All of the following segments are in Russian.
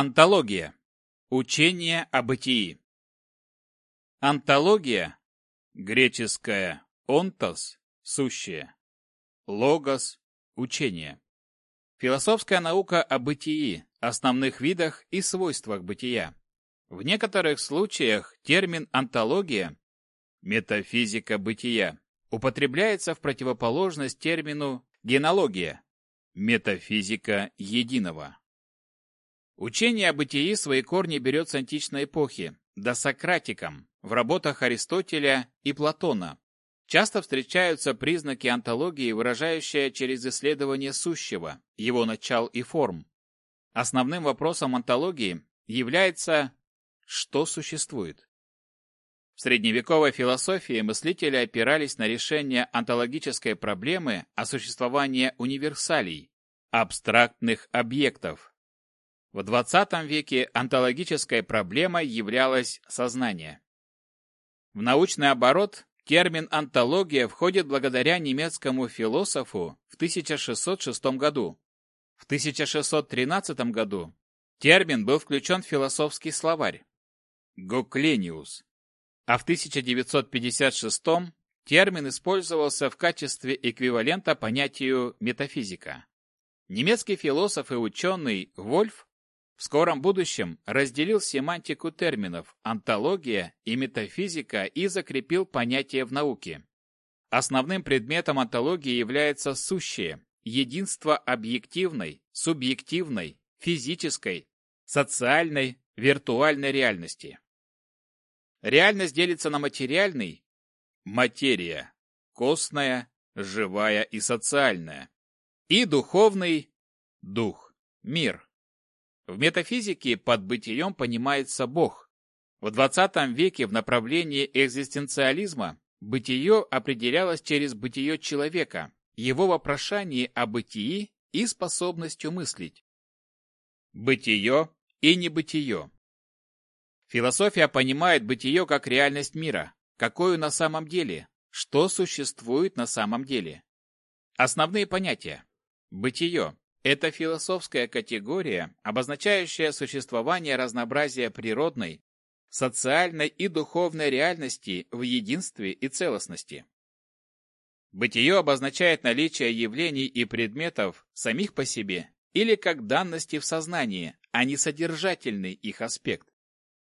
Антология. Учение о бытии. Антология, греческое «онтос» – сущее, «логос» – учение. Философская наука о бытии, основных видах и свойствах бытия. В некоторых случаях термин «антология» – метафизика бытия употребляется в противоположность термину «генология» – метафизика единого. Учение о бытии свои корни берет с античной эпохи, до Сократиком, в работах Аристотеля и Платона. Часто встречаются признаки антологии, выражающие через исследование сущего, его начал и форм. Основным вопросом антологии является «что существует?». В средневековой философии мыслители опирались на решение онтологической проблемы о существовании универсалей, абстрактных объектов, в XX веке онтологической проблемой являлось сознание. В научный оборот термин «онтология» входит благодаря немецкому философу в 1606 году. В 1613 году термин был включен в философский словарь «Гоклениус», а в 1956 термин использовался в качестве эквивалента понятию «метафизика». Немецкий философ и ученый Вольф в скором будущем разделил семантику терминов онтология и метафизика и закрепил понятие в науке. Основным предметом онтологии является сущее, единство объективной, субъективной, физической, социальной, виртуальной реальности. Реальность делится на материальный – материя, костная, живая и социальная, и духовный – дух, мир. В метафизике под бытием понимается Бог. В XX веке в направлении экзистенциализма бытие определялось через бытие человека, его вопрошание о бытии и способностью мыслить. Бытие и небытие. Философия понимает бытие как реальность мира, какую на самом деле, что существует на самом деле. Основные понятия. Бытие это философская категория, обозначающая существование разнообразия природной, социальной и духовной реальности в единстве и целостности. Бытие обозначает наличие явлений и предметов самих по себе или как данности в сознании, а не содержательный их аспект.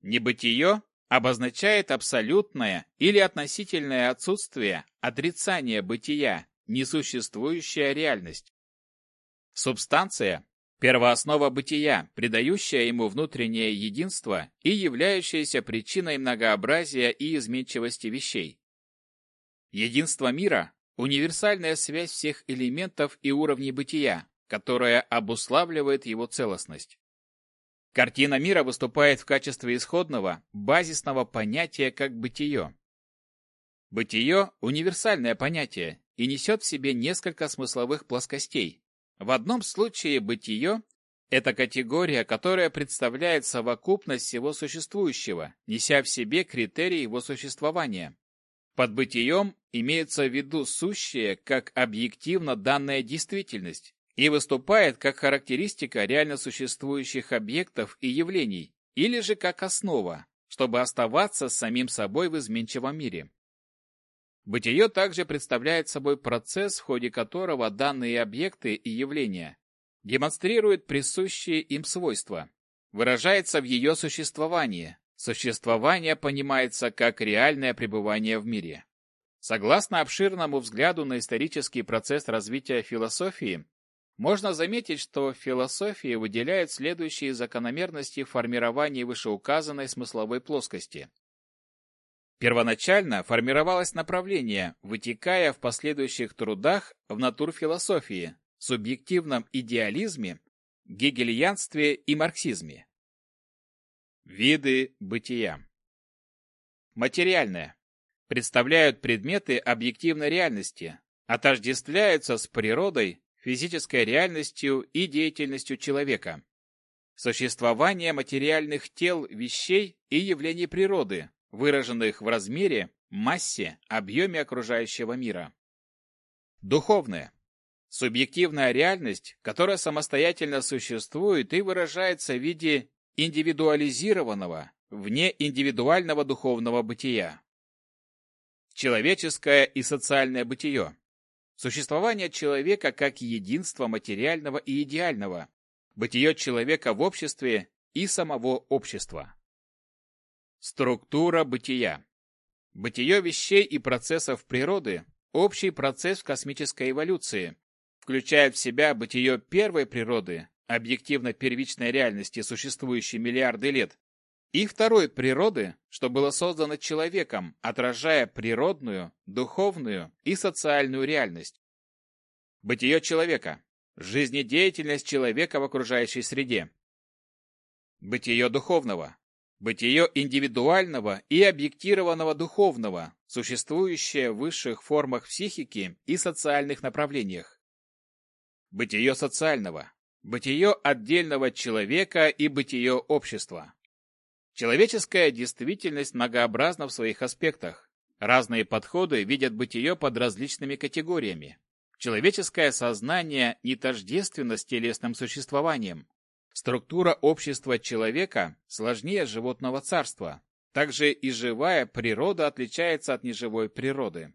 Небытие обозначает абсолютное или относительное отсутствие, отрицание бытия, несуществующая реальность. Субстанция – первооснова бытия, придающая ему внутреннее единство и являющаяся причиной многообразия и изменчивости вещей. Единство мира – универсальная связь всех элементов и уровней бытия, которая обуславливает его целостность. Картина мира выступает в качестве исходного, базисного понятия как бытие. Бытие – универсальное понятие и несет в себе несколько смысловых плоскостей, в одном случае бытие – это категория, которая представляет совокупность всего существующего, неся в себе критерии его существования. Под бытием имеется в виду сущее как объективно данная действительность и выступает как характеристика реально существующих объектов и явлений, или же как основа, чтобы оставаться самим собой в изменчивом мире. Бытие также представляет собой процесс, в ходе которого данные объекты и явления демонстрируют присущие им свойства, выражается в ее существовании. Существование понимается как реальное пребывание в мире. Согласно обширному взгляду на исторический процесс развития философии, можно заметить, что в философии выделяют следующие закономерности формирования вышеуказанной смысловой плоскости. Первоначально формировалось направление, вытекая в последующих трудах в натурфилософии, субъективном идеализме, гегельянстве и марксизме. Виды бытия Материальное. Представляют предметы объективной реальности, отождествляются с природой, физической реальностью и деятельностью человека. Существование материальных тел, вещей и явлений природы, выраженных в размере, массе, объеме окружающего мира. Духовное. Субъективная реальность, которая самостоятельно существует и выражается в виде индивидуализированного, вне индивидуального духовного бытия. Человеческое и социальное бытие. Существование человека как единства материального и идеального. Бытие человека в обществе и самого общества. Структура бытия. Бытие вещей и процессов природы – общий процесс в космической эволюции, включает в себя бытие первой природы, объективно первичной реальности, существующей миллиарды лет, и второй природы, что было создано человеком, отражая природную, духовную и социальную реальность. Бытие человека. Жизнедеятельность человека в окружающей среде. Бытие духовного. Бытие индивидуального и объектированного духовного, существующее в высших формах психики и социальных направлениях. Бытие социального. Бытие отдельного человека и бытие общества. Человеческая действительность многообразна в своих аспектах. Разные подходы видят бытие под различными категориями. Человеческое сознание не тождественно с телесным существованием. Структура общества человека сложнее животного царства. Также и живая природа отличается от неживой природы.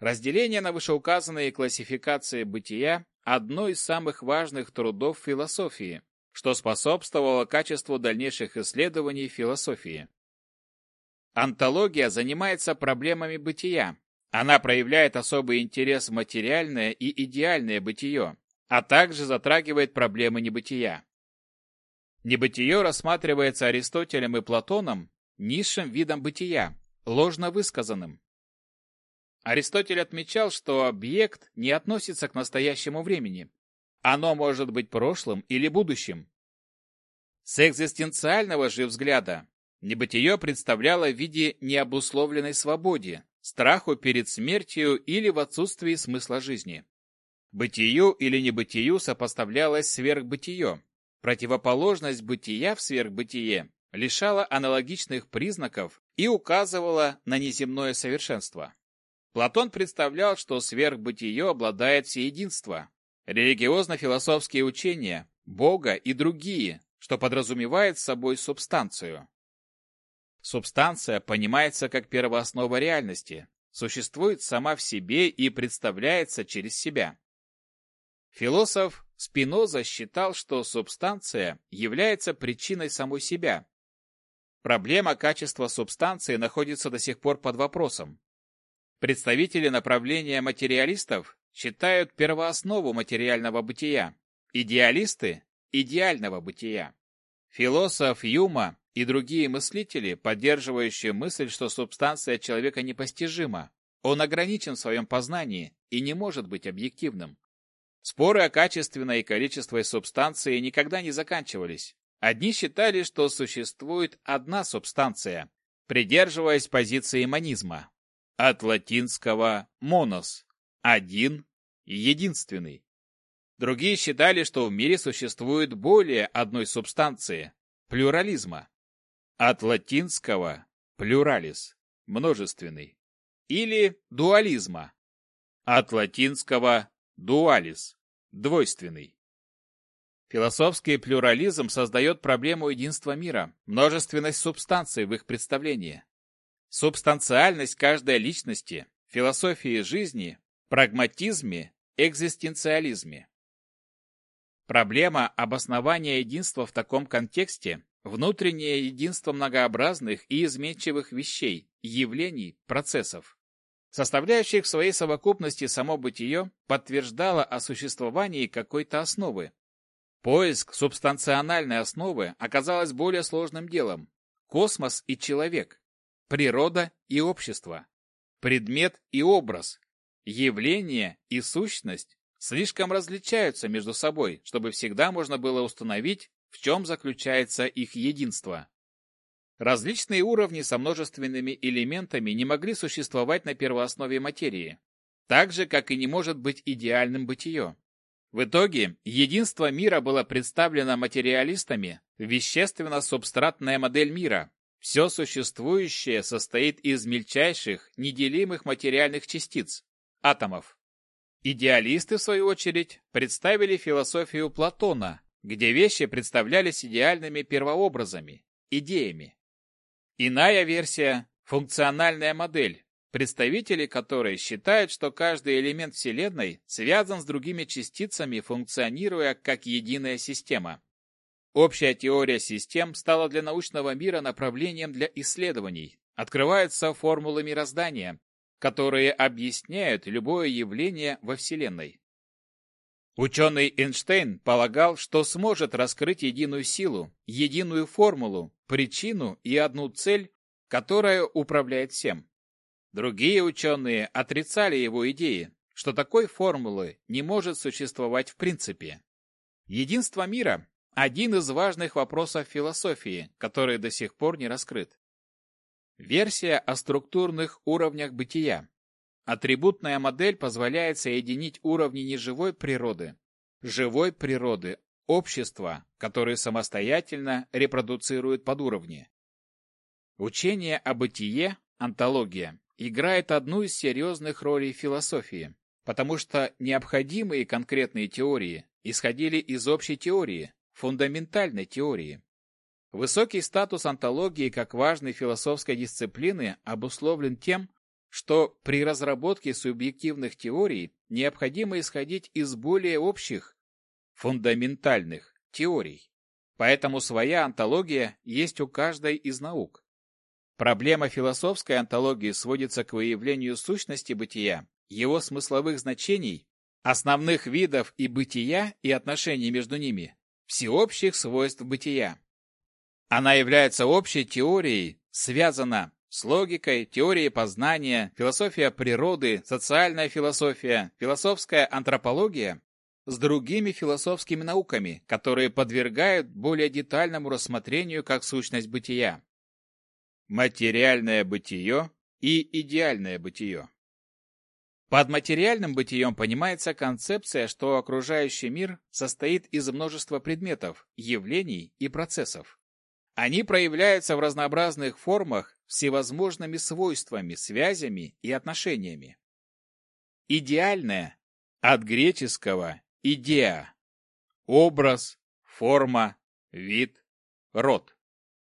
Разделение на вышеуказанные классификации бытия – одно из самых важных трудов философии, что способствовало качеству дальнейших исследований философии. Антология занимается проблемами бытия. Она проявляет особый интерес в материальное и идеальное бытие, а также затрагивает проблемы небытия. Небытие рассматривается Аристотелем и Платоном низшим видом бытия, ложно высказанным. Аристотель отмечал, что объект не относится к настоящему времени, оно может быть прошлым или будущим. С экзистенциального же взгляда небытие представляло в виде необусловленной свободе, страху перед смертью или в отсутствии смысла жизни. Бытию или небытию сопоставлялось сверхбытие. Противоположность бытия в сверхбытие лишала аналогичных признаков и указывала на неземное совершенство. Платон представлял, что сверхбытие обладает всеединство, религиозно-философские учения, Бога и другие, что подразумевает собой субстанцию. Субстанция понимается как первооснова реальности, существует сама в себе и представляется через себя. Философ Спиноза считал, что субстанция является причиной самой себя. Проблема качества субстанции находится до сих пор под вопросом. Представители направления материалистов считают первооснову материального бытия, идеалисты – идеального бытия. Философ Юма и другие мыслители, поддерживающие мысль, что субстанция человека непостижима, он ограничен в своем познании и не может быть объективным. Споры о качественной и количественной субстанции никогда не заканчивались. Одни считали, что существует одна субстанция, придерживаясь позиции монизма. От латинского «монос» один, единственный. Другие считали, что в мире существует более одной субстанции – плюрализма. От латинского «плюралис» – множественный. Или дуализма. От латинского «дуалис» – двойственный. Философский плюрализм создает проблему единства мира, множественность субстанций в их представлении. Субстанциальность каждой личности, философии жизни прагматизме, экзистенциализме. Проблема обоснования единства в таком контексте – внутреннее единство многообразных и изменчивых вещей, явлений, процессов. Составляющих в своей совокупности само бытие подтверждало о существовании какой-то основы. Поиск субстанциональной основы оказалось более сложным делом. Космос и человек, природа и общество, предмет и образ, Явление и сущность слишком различаются между собой, чтобы всегда можно было установить, в чем заключается их единство. Различные уровни со множественными элементами не могли существовать на первооснове материи, так же, как и не может быть идеальным бытие. В итоге единство мира было представлено материалистами вещественно-субстратная модель мира. Все существующее состоит из мельчайших, неделимых материальных частиц, атомов. Идеалисты, в свою очередь, представили философию Платона, где вещи представлялись идеальными первообразами, идеями. Иная версия – функциональная модель, представители которой считают, что каждый элемент Вселенной связан с другими частицами, функционируя как единая система. Общая теория систем стала для научного мира направлением для исследований. Открываются формулы мироздания, которые объясняют любое явление во Вселенной. Ученый Эйнштейн полагал, что сможет раскрыть единую силу, единую формулу, причину и одну цель, которая управляет всем. Другие ученые отрицали его идеи, что такой формулы не может существовать в принципе. Единство мира один из важных вопросов философии, который до сих пор не раскрыт. Версия о структурных уровнях бытия. Атрибутная модель позволяет соединить уровни неживой природы, живой природы, общества, которые самостоятельно репродуцируют подуровни. Учение о бытие, антология, играет одну из серьезных ролей философии, потому что необходимые конкретные теории исходили из общей теории, фундаментальной теории. Высокий статус антологии как важной философской дисциплины обусловлен тем, что при разработке субъективных теорий необходимо исходить из более общих, фундаментальных теорий. Поэтому своя антология есть у каждой из наук. Проблема философской антологии сводится к выявлению сущности бытия, его смысловых значений, основных видов и бытия и отношений между ними, всеобщих свойств бытия. Она является общей теорией, связана с логикой, теорией познания, философия природы, социальная философия, философская антропология с другими философскими науками, которые подвергают более детальному рассмотрению как сущность бытия. Материальное бытие и идеальное бытие. Под материальным бытием понимается концепция, что окружающий мир состоит из множества предметов, явлений и процессов. Они проявляются в разнообразных формах всевозможными свойствами, связями и отношениями. Идеальное от греческого идея – образ, форма, вид, род.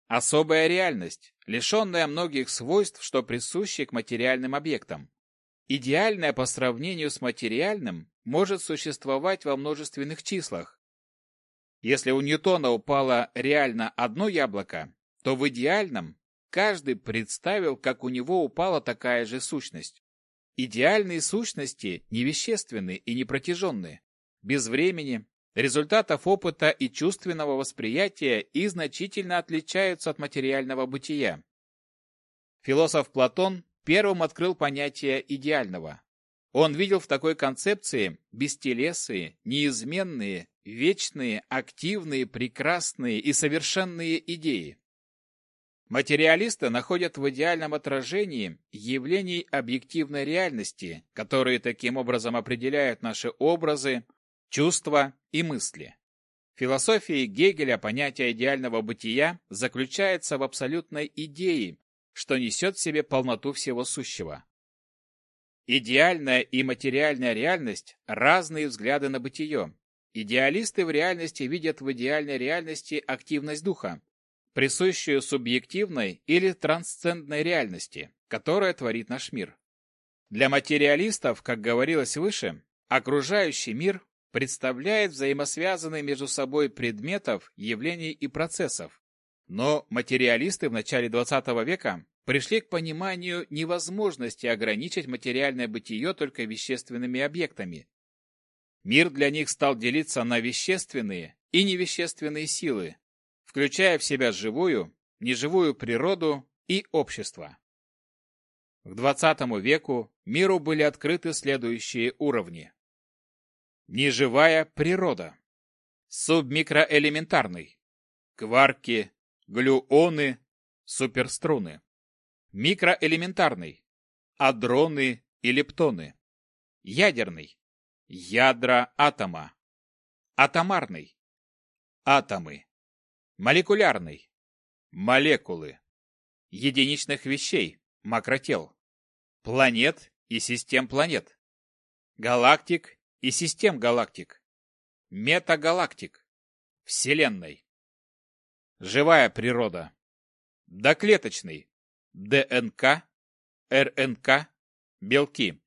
Особая реальность, лишенная многих свойств, что присущи к материальным объектам. Идеальное по сравнению с материальным может существовать во множественных числах. Если у Ньютона упало реально одно яблоко, то в идеальном каждый представил, как у него упала такая же сущность. Идеальные сущности невещественны и непротяженны, без времени, результатов опыта и чувственного восприятия и значительно отличаются от материального бытия. Философ Платон первым открыл понятие идеального. Он видел в такой концепции бестелесные, неизменные, вечные, активные, прекрасные и совершенные идеи. Материалисты находят в идеальном отражении явлений объективной реальности, которые таким образом определяют наши образы, чувства и мысли. В философии Гегеля понятие идеального бытия заключается в абсолютной идее, что несет в себе полноту всего сущего. Идеальная и материальная реальность – разные взгляды на бытие. Идеалисты в реальности видят в идеальной реальности активность духа, присущую субъективной или трансцендной реальности, которая творит наш мир. Для материалистов, как говорилось выше, окружающий мир представляет взаимосвязанные между собой предметов, явлений и процессов. Но материалисты в начале XX века пришли к пониманию невозможности ограничить материальное бытие только вещественными объектами. Мир для них стал делиться на вещественные и невещественные силы, включая в себя живую, неживую природу и общество. К XX веку миру были открыты следующие уровни. Неживая природа. Субмикроэлементарный. Кварки, глюоны, суперструны. Микроэлементарный. Адроны и лептоны. Ядерный. Ядра атома. Атомарный. Атомы. Молекулярный. Молекулы. Единичных вещей. Макротел. Планет и систем планет. Галактик и систем галактик, метагалактик, Вселенной. Живая природа. Доклеточный. ДНК, РНК, белки.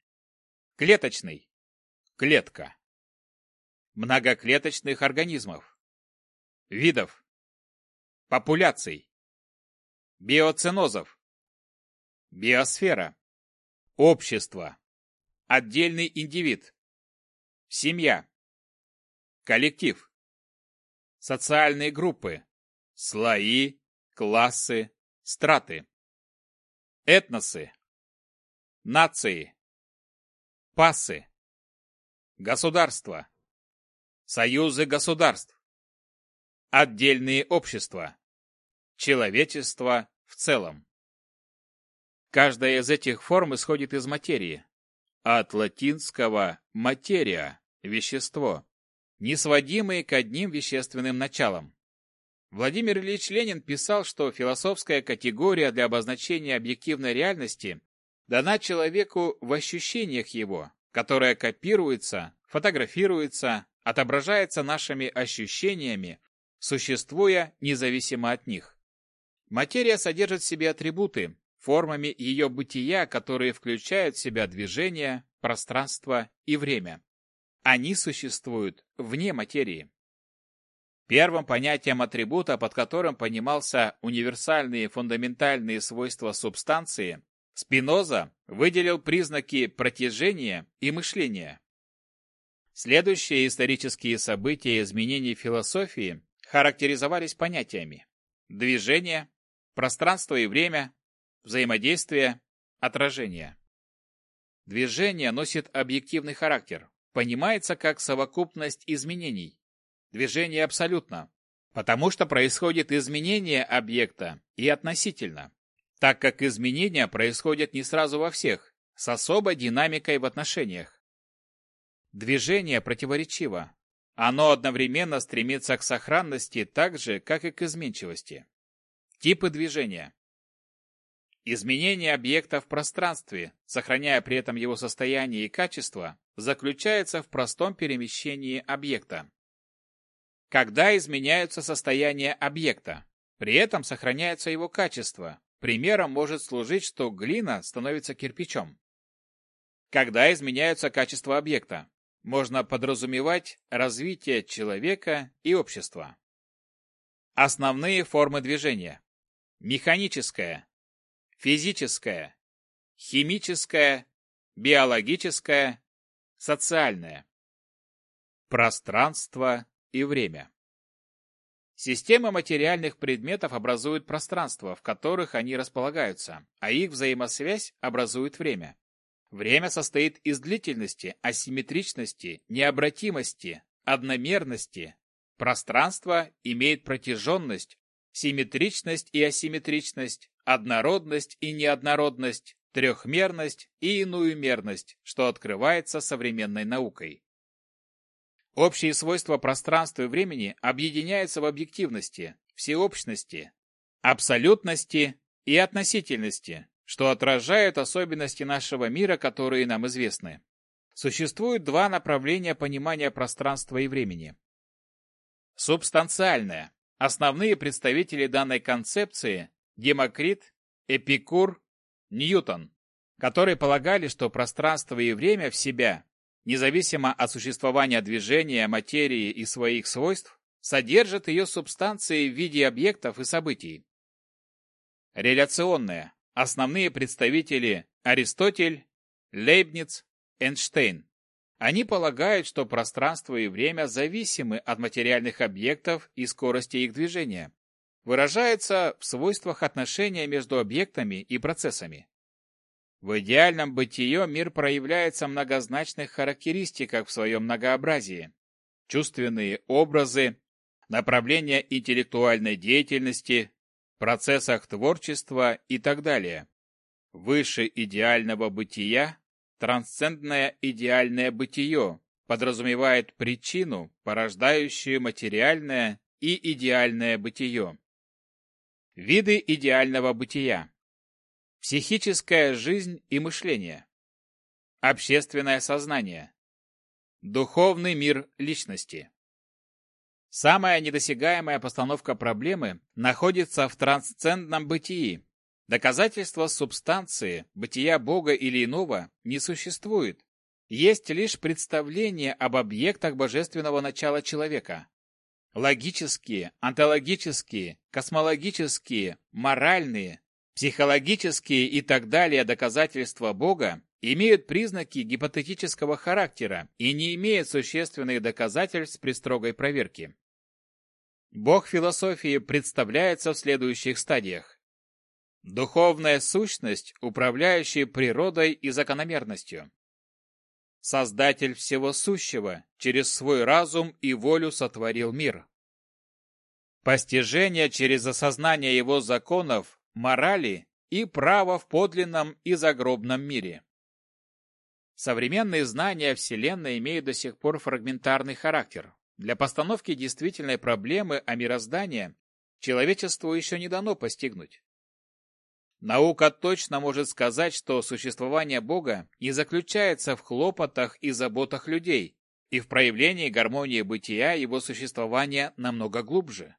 Клеточный. Клетка. Многоклеточных организмов. Видов. Популяций. Биоценозов. Биосфера. Общество. Отдельный индивид. Семья. Коллектив. Социальные группы. Слои, классы, страты. Этносы. Нации. Пасы. Государства. Союзы государств. Отдельные общества. Человечество в целом. Каждая из этих форм исходит из материи. От латинского «материя» – вещество, несводимые к одним вещественным началам. Владимир Ильич Ленин писал, что философская категория для обозначения объективной реальности дана человеку в ощущениях его, которая копируется, фотографируется, отображается нашими ощущениями, существуя независимо от них. Материя содержит в себе атрибуты, формами ее бытия, которые включают в себя движение, пространство и время. Они существуют вне материи. Первым понятием атрибута, под которым понимался универсальные фундаментальные свойства субстанции, Спиноза выделил признаки протяжения и мышления. Следующие исторические события изменений философии характеризовались понятиями движение, пространство и время, Взаимодействие, отражение. Движение носит объективный характер, понимается как совокупность изменений. Движение абсолютно, потому что происходит изменение объекта и относительно, так как изменения происходят не сразу во всех, с особой динамикой в отношениях. Движение противоречиво. Оно одновременно стремится к сохранности так же, как и к изменчивости. Типы движения. Изменение объекта в пространстве, сохраняя при этом его состояние и качество, заключается в простом перемещении объекта. Когда изменяются состояния объекта, при этом сохраняется его качество. Примером может служить, что глина становится кирпичом. Когда изменяются качества объекта, можно подразумевать развитие человека и общества. Основные формы движения. Механическое, физическое, химическое, биологическое, социальное. Пространство и время. Системы материальных предметов образуют пространства, в которых они располагаются, а их взаимосвязь образует время. Время состоит из длительности, асимметричности, необратимости, одномерности. Пространство имеет протяженность, симметричность и асимметричность, однородность и неоднородность, трехмерность и иную мерность, что открывается современной наукой. Общие свойства пространства и времени объединяются в объективности, всеобщности, абсолютности и относительности, что отражают особенности нашего мира, которые нам известны. Существует два направления понимания пространства и времени. Субстанциальное. Основные представители данной концепции Демокрит, Эпикур, Ньютон, которые полагали, что пространство и время в себя, независимо от существования движения, материи и своих свойств, содержат ее субстанции в виде объектов и событий. Реляционные. Основные представители Аристотель, Лейбниц, Эйнштейн. Они полагают, что пространство и время зависимы от материальных объектов и скорости их движения выражается в свойствах отношения между объектами и процессами. В идеальном бытие мир проявляется в многозначных характеристиках в своем многообразии. Чувственные образы, направления интеллектуальной деятельности, процессах творчества и так далее. Выше идеального бытия трансцендное идеальное бытие подразумевает причину, порождающую материальное и идеальное бытие. Виды идеального бытия. Психическая жизнь и мышление. Общественное сознание. Духовный мир личности. Самая недосягаемая постановка проблемы находится в трансцендном бытии. Доказательства субстанции, бытия Бога или иного не существует. Есть лишь представление об объектах божественного начала человека. Логические, онтологические, космологические, моральные, психологические и так далее доказательства Бога имеют признаки гипотетического характера и не имеют существенных доказательств при строгой проверке. Бог философии представляется в следующих стадиях. Духовная сущность, управляющая природой и закономерностью. Создатель всего сущего, через свой разум и волю сотворил мир. Постижение через осознание его законов, морали и права в подлинном и загробном мире. Современные знания Вселенной имеют до сих пор фрагментарный характер. Для постановки действительной проблемы о мироздании человечеству еще не дано постигнуть. Наука точно может сказать, что существование Бога не заключается в хлопотах и заботах людей, и в проявлении гармонии бытия его существования намного глубже.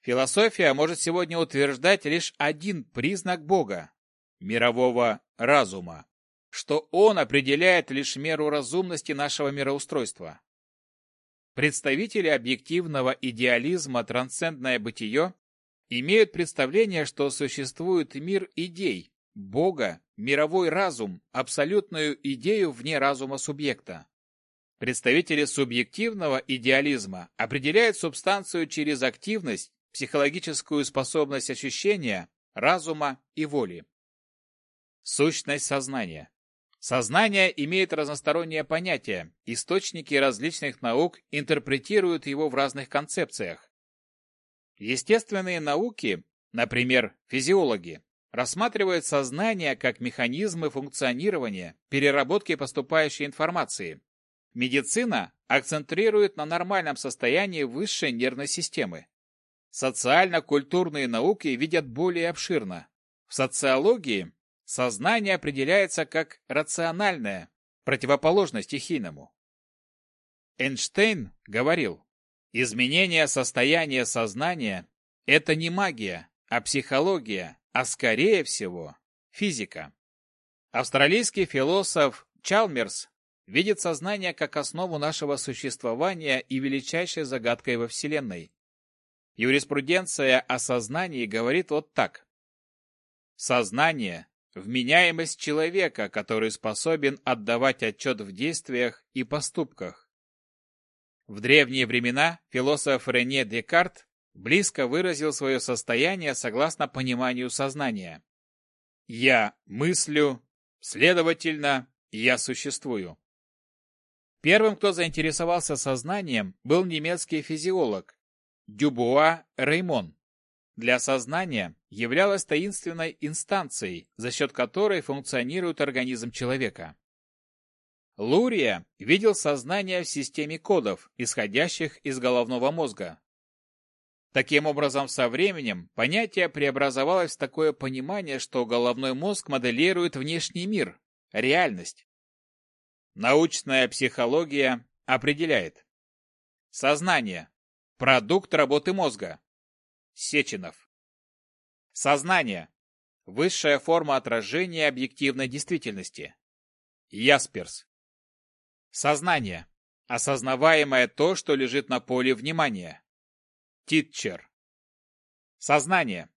Философия может сегодня утверждать лишь один признак Бога – мирового разума, что он определяет лишь меру разумности нашего мироустройства. Представители объективного идеализма «Трансцендное бытие» имеют представление, что существует мир идей, Бога, мировой разум, абсолютную идею вне разума субъекта. Представители субъективного идеализма определяют субстанцию через активность, психологическую способность ощущения, разума и воли. Сущность сознания. Сознание имеет разностороннее понятие, источники различных наук интерпретируют его в разных концепциях. Естественные науки, например, физиологи, рассматривают сознание как механизмы функционирования, переработки поступающей информации. Медицина акцентрирует на нормальном состоянии высшей нервной системы. Социально-культурные науки видят более обширно. В социологии Сознание определяется как рациональное, противоположно стихийному. Эйнштейн говорил, изменение состояния сознания – это не магия, а психология, а скорее всего физика. Австралийский философ Чалмерс видит сознание как основу нашего существования и величайшей загадкой во Вселенной. Юриспруденция о сознании говорит вот так. Сознание Вменяемость человека, который способен отдавать отчет в действиях и поступках. В древние времена философ Рене Декарт близко выразил свое состояние согласно пониманию сознания. «Я мыслю, следовательно, я существую». Первым, кто заинтересовался сознанием, был немецкий физиолог Дюбуа Реймон для сознания являлась таинственной инстанцией, за счет которой функционирует организм человека. Лурия видел сознание в системе кодов, исходящих из головного мозга. Таким образом, со временем понятие преобразовалось в такое понимание, что головной мозг моделирует внешний мир, реальность. Научная психология определяет. Сознание – продукт работы мозга, Сеченов. Сознание. Высшая форма отражения объективной действительности. Ясперс. Сознание. Осознаваемое то, что лежит на поле внимания. Титчер. Сознание.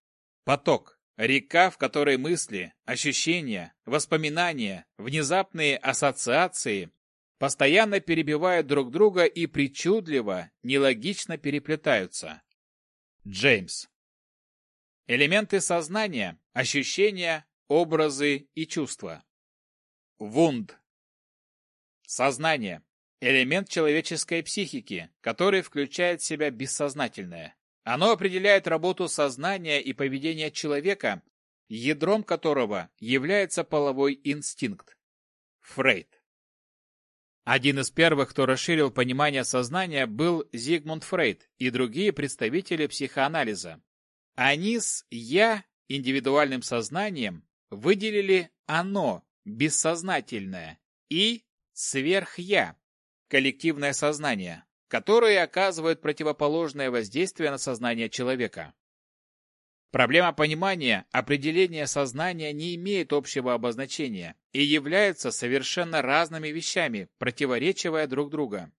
Поток. Река, в которой мысли, ощущения, воспоминания, внезапные ассоциации постоянно перебивают друг друга и причудливо, нелогично переплетаются. Джеймс. Элементы сознания, ощущения, образы и чувства. Вунд. Сознание. Элемент человеческой психики, который включает в себя бессознательное. Оно определяет работу сознания и поведения человека, ядром которого является половой инстинкт. Фрейд. Один из первых, кто расширил понимание сознания, был Зигмунд Фрейд и другие представители психоанализа. Они с «я» индивидуальным сознанием выделили «оно» бессознательное и «сверх-я» коллективное сознание, которые оказывают противоположное воздействие на сознание человека. Проблема понимания определения сознания не имеет общего обозначения и являются совершенно разными вещами, противоречивая друг друга.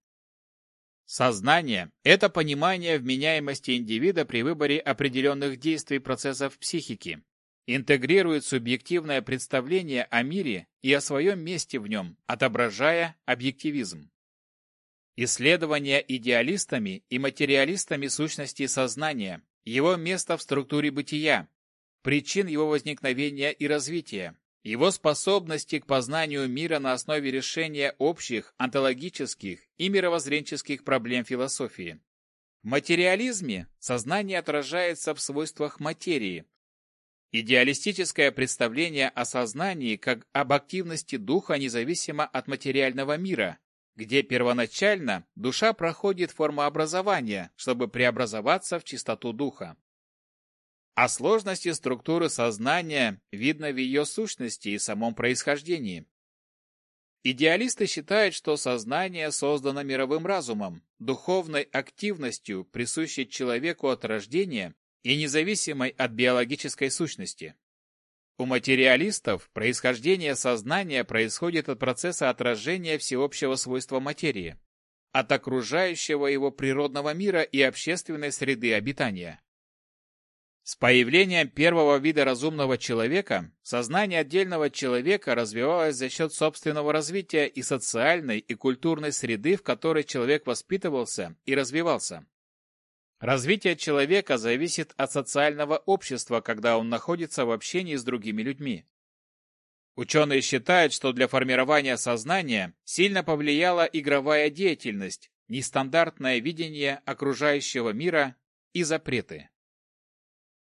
Сознание – это понимание вменяемости индивида при выборе определенных действий процессов психики, интегрирует субъективное представление о мире и о своем месте в нем, отображая объективизм. Исследования идеалистами и материалистами сущности сознания, его место в структуре бытия, причин его возникновения и развития, его способности к познанию мира на основе решения общих, онтологических и мировоззренческих проблем философии. В материализме сознание отражается в свойствах материи. Идеалистическое представление о сознании как об активности духа независимо от материального мира, где первоначально душа проходит формообразование, чтобы преобразоваться в чистоту духа. О сложности структуры сознания видно в ее сущности и самом происхождении. Идеалисты считают, что сознание создано мировым разумом, духовной активностью, присущей человеку от рождения и независимой от биологической сущности. У материалистов происхождение сознания происходит от процесса отражения всеобщего свойства материи, от окружающего его природного мира и общественной среды обитания. С появлением первого вида разумного человека сознание отдельного человека развивалось за счет собственного развития и социальной и культурной среды, в которой человек воспитывался и развивался. Развитие человека зависит от социального общества, когда он находится в общении с другими людьми. Ученые считают, что для формирования сознания сильно повлияла игровая деятельность, нестандартное видение окружающего мира и запреты.